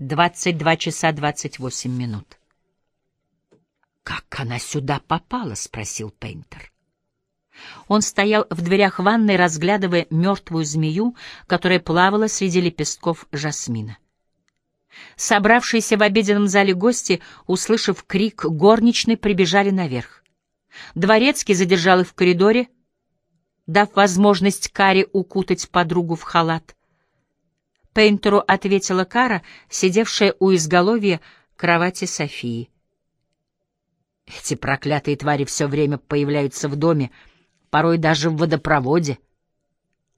22 часа 28 минут. «Как она сюда попала?» — спросил Пейнтер. Он стоял в дверях ванной, разглядывая мертвую змею, которая плавала среди лепестков жасмина. Собравшиеся в обеденном зале гости, услышав крик горничной, прибежали наверх. Дворецкий задержал их в коридоре, дав возможность Каре укутать подругу в халат. Пейнтеру ответила Кара, сидевшая у изголовья кровати Софии. Эти проклятые твари все время появляются в доме, порой даже в водопроводе.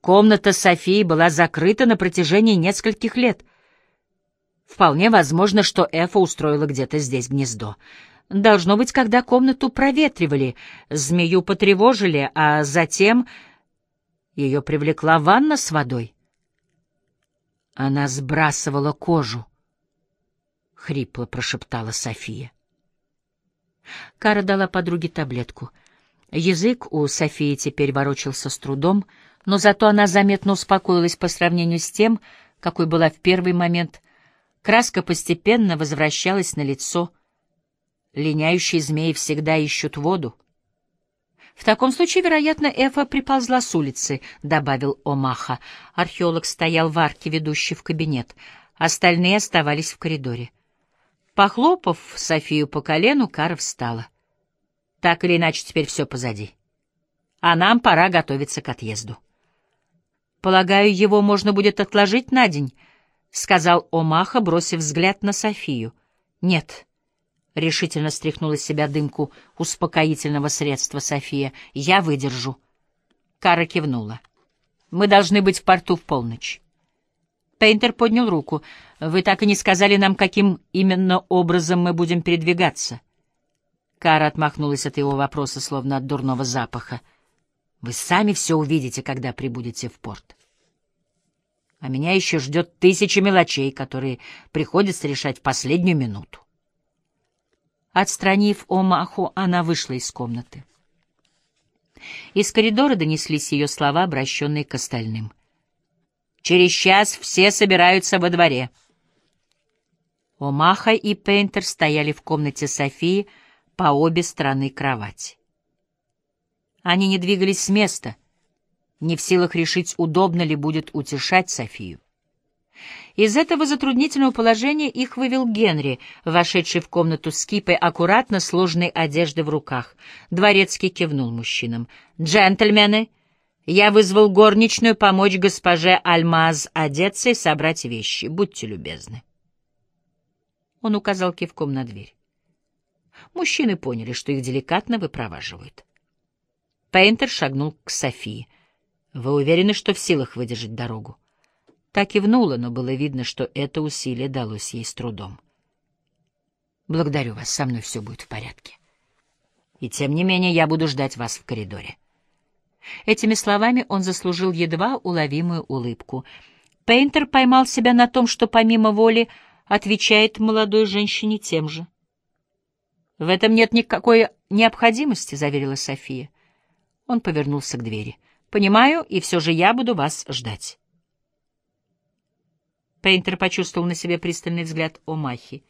Комната Софии была закрыта на протяжении нескольких лет. Вполне возможно, что Эфа устроила где-то здесь гнездо. Должно быть, когда комнату проветривали, змею потревожили, а затем ее привлекла ванна с водой. Она сбрасывала кожу, — хрипло прошептала София. Кара дала подруге таблетку. Язык у Софии теперь ворочался с трудом, но зато она заметно успокоилась по сравнению с тем, какой была в первый момент. Краска постепенно возвращалась на лицо. Линяющие змеи всегда ищут воду. «В таком случае, вероятно, Эфа приползла с улицы», — добавил Омаха. Археолог стоял в арке, ведущей в кабинет. Остальные оставались в коридоре. Похлопав Софию по колену, Кара встала. Так или иначе, теперь все позади. А нам пора готовиться к отъезду. «Полагаю, его можно будет отложить на день», — сказал Омаха, бросив взгляд на Софию. «Нет», — решительно стряхнула с себя дымку успокоительного средства София, — «я выдержу». Кара кивнула. «Мы должны быть в порту в полночь». Пейнтер поднял руку. «Вы так и не сказали нам, каким именно образом мы будем передвигаться». Кара отмахнулась от его вопроса, словно от дурного запаха. «Вы сами все увидите, когда прибудете в порт. А меня еще ждет тысяча мелочей, которые приходится решать в последнюю минуту». Отстранив Омаху, она вышла из комнаты. Из коридора донеслись ее слова, обращенные к остальным — Через час все собираются во дворе. Омаха и Пейнтер стояли в комнате Софии по обе стороны кровати. Они не двигались с места, не в силах решить, удобно ли будет утешать Софию. Из этого затруднительного положения их вывел Генри, вошедший в комнату с кипой аккуратно сложной одежды в руках. Дворецкий кивнул мужчинам. «Джентльмены, я вызвал горничную помочь госпоже Альмаз одеться и собрать вещи. Будьте любезны. Он указал кивком на дверь. Мужчины поняли, что их деликатно выпроваживают. Пейнтер шагнул к Софии. «Вы уверены, что в силах выдержать дорогу?» Так и внула, но было видно, что это усилие далось ей с трудом. «Благодарю вас, со мной все будет в порядке. И тем не менее я буду ждать вас в коридоре». Этими словами он заслужил едва уловимую улыбку. Пейнтер поймал себя на том, что помимо воли отвечает молодой женщине тем же. «В этом нет никакой необходимости», — заверила София. Он повернулся к двери. «Понимаю, и все же я буду вас ждать». Пейнтер почувствовал на себе пристальный взгляд Омахи.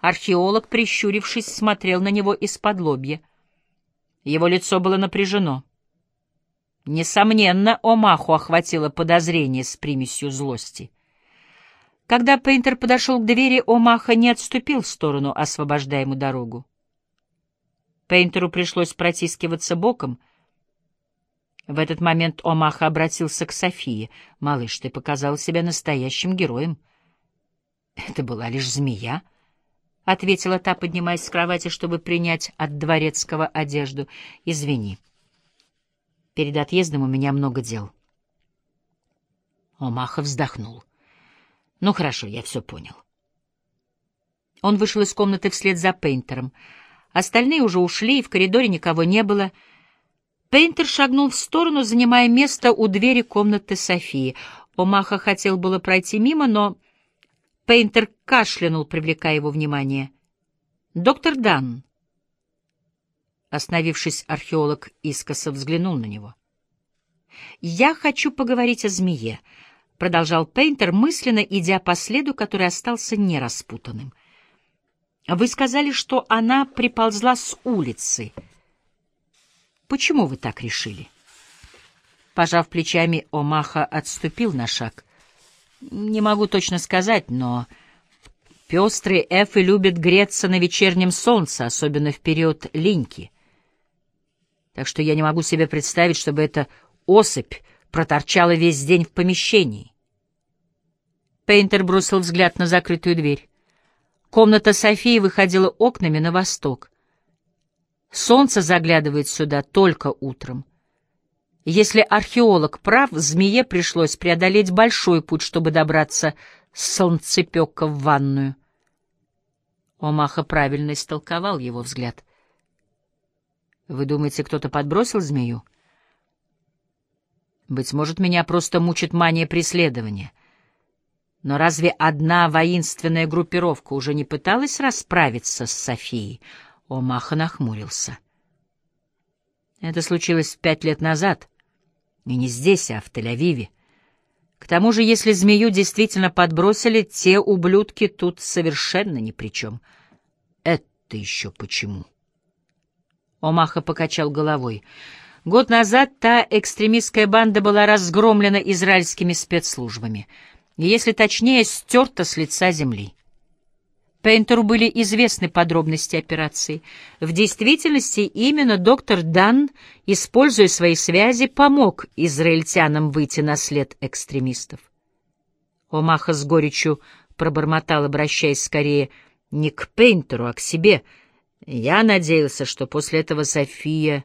Археолог, прищурившись, смотрел на него из-под лобья. Его лицо было напряжено. Несомненно, Омаху охватило подозрение с примесью злости. Когда Пейнтер подошел к двери, Омаха не отступил в сторону, освобождая ему дорогу. Пейнтеру пришлось протискиваться боком. В этот момент Омаха обратился к Софии. «Малыш, ты показал себя настоящим героем». «Это была лишь змея», — ответила та, поднимаясь с кровати, чтобы принять от дворецкого одежду. «Извини». Перед отъездом у меня много дел. Омаха вздохнул. Ну хорошо, я все понял. Он вышел из комнаты вслед за Пейнтером. Остальные уже ушли, и в коридоре никого не было. Пейнтер шагнул в сторону, занимая место у двери комнаты Софии. Омаха хотел было пройти мимо, но Пейнтер кашлянул, привлекая его внимание. «Доктор Дан», Остановившись, археолог искоса взглянул на него. «Я хочу поговорить о змее. продолжал Пейнтер, мысленно идя по следу, который остался нераспутанным. Вы сказали, что она приползла с улицы. Почему вы так решили? Пожав плечами, Омаха отступил на шаг. Не могу точно сказать, но пестрые эфы любят греться на вечернем солнце, особенно в период линьки. Так что я не могу себе представить, чтобы эта особь проторчала весь день в помещении. Пейнтер бросил взгляд на закрытую дверь. Комната Софии выходила окнами на восток. Солнце заглядывает сюда только утром. Если археолог прав, змее пришлось преодолеть большой путь, чтобы добраться с солнцепека в ванную. Омаха правильно истолковал его взгляд. «Вы думаете, кто-то подбросил змею?» «Быть может, меня просто мучит мания преследования». Но разве одна воинственная группировка уже не пыталась расправиться с Софией? Омаха нахмурился. Это случилось пять лет назад. И не здесь, а в Тель-Авиве. К тому же, если змею действительно подбросили, те ублюдки тут совершенно ни при чем. Это еще почему? Омаха покачал головой. Год назад та экстремистская банда была разгромлена израильскими спецслужбами — если точнее, стерта с лица земли. Пейнтеру были известны подробности операции. В действительности именно доктор Дан, используя свои связи, помог израильтянам выйти на след экстремистов. Омаха с горечью пробормотал, обращаясь скорее не к Пейнтеру, а к себе. Я надеялся, что после этого София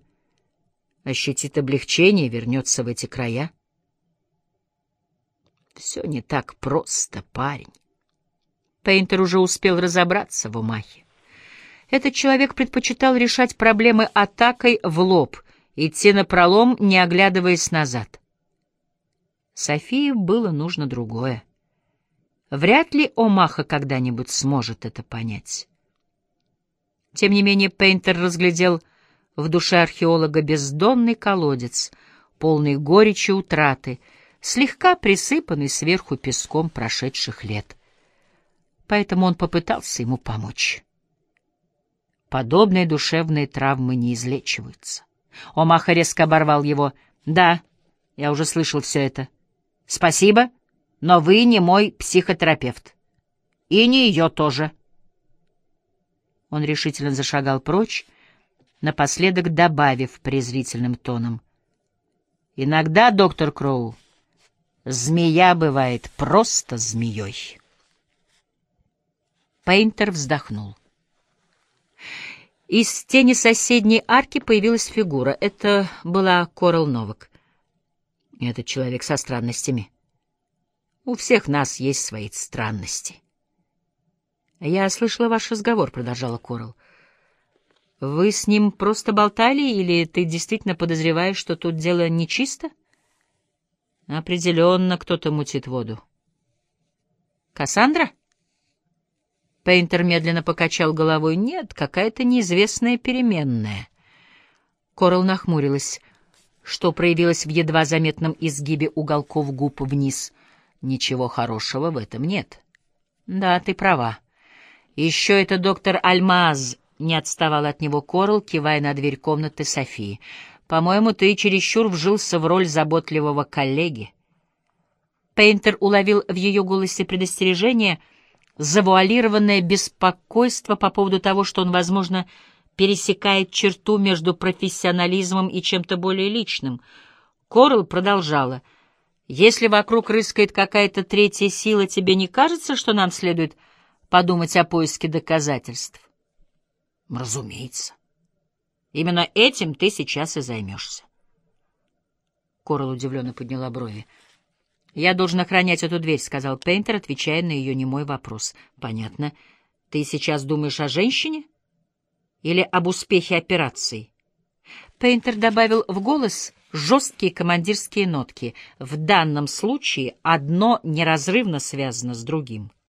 ощутит облегчение и вернется в эти края. Все не так просто, парень. Пейнтер уже успел разобраться в Умахе. Этот человек предпочитал решать проблемы атакой в лоб, идти на пролом, не оглядываясь назад. Софии было нужно другое. Вряд ли Омаха когда-нибудь сможет это понять. Тем не менее Пейнтер разглядел в душе археолога бездонный колодец, полный горечи утраты — слегка присыпанный сверху песком прошедших лет. Поэтому он попытался ему помочь. Подобные душевные травмы не излечиваются. Омаха резко оборвал его. «Да, я уже слышал все это. Спасибо, но вы не мой психотерапевт. И не ее тоже». Он решительно зашагал прочь, напоследок добавив презрительным тоном. «Иногда, доктор Кроу, Змея бывает просто змеей. Пейнтер вздохнул. Из тени соседней арки появилась фигура. Это была Корал Новак. Этот человек со странностями. У всех нас есть свои странности. «Я слышала ваш разговор», — продолжала Корал. «Вы с ним просто болтали, или ты действительно подозреваешь, что тут дело нечисто?» Определенно кто-то мутит воду. Кассандра? Пейнтер медленно покачал головой. Нет, какая-то неизвестная переменная. Корал нахмурилась, что проявилось в едва заметном изгибе уголков губ вниз. Ничего хорошего в этом нет. Да, ты права. Еще это доктор Альмаз не отставал от него Корал, кивая на дверь комнаты Софии. По-моему, ты чересчур вжился в роль заботливого коллеги. Пейнтер уловил в ее голосе предостережение, завуалированное беспокойство по поводу того, что он, возможно, пересекает черту между профессионализмом и чем-то более личным. Корл продолжала. «Если вокруг рыскает какая-то третья сила, тебе не кажется, что нам следует подумать о поиске доказательств?» «Разумеется». Именно этим ты сейчас и займешься. Корал удивленно подняла брови. «Я должен охранять эту дверь», — сказал Пейнтер, отвечая на ее немой вопрос. «Понятно. Ты сейчас думаешь о женщине? Или об успехе операции?» Пейнтер добавил в голос жесткие командирские нотки. В данном случае одно неразрывно связано с другим.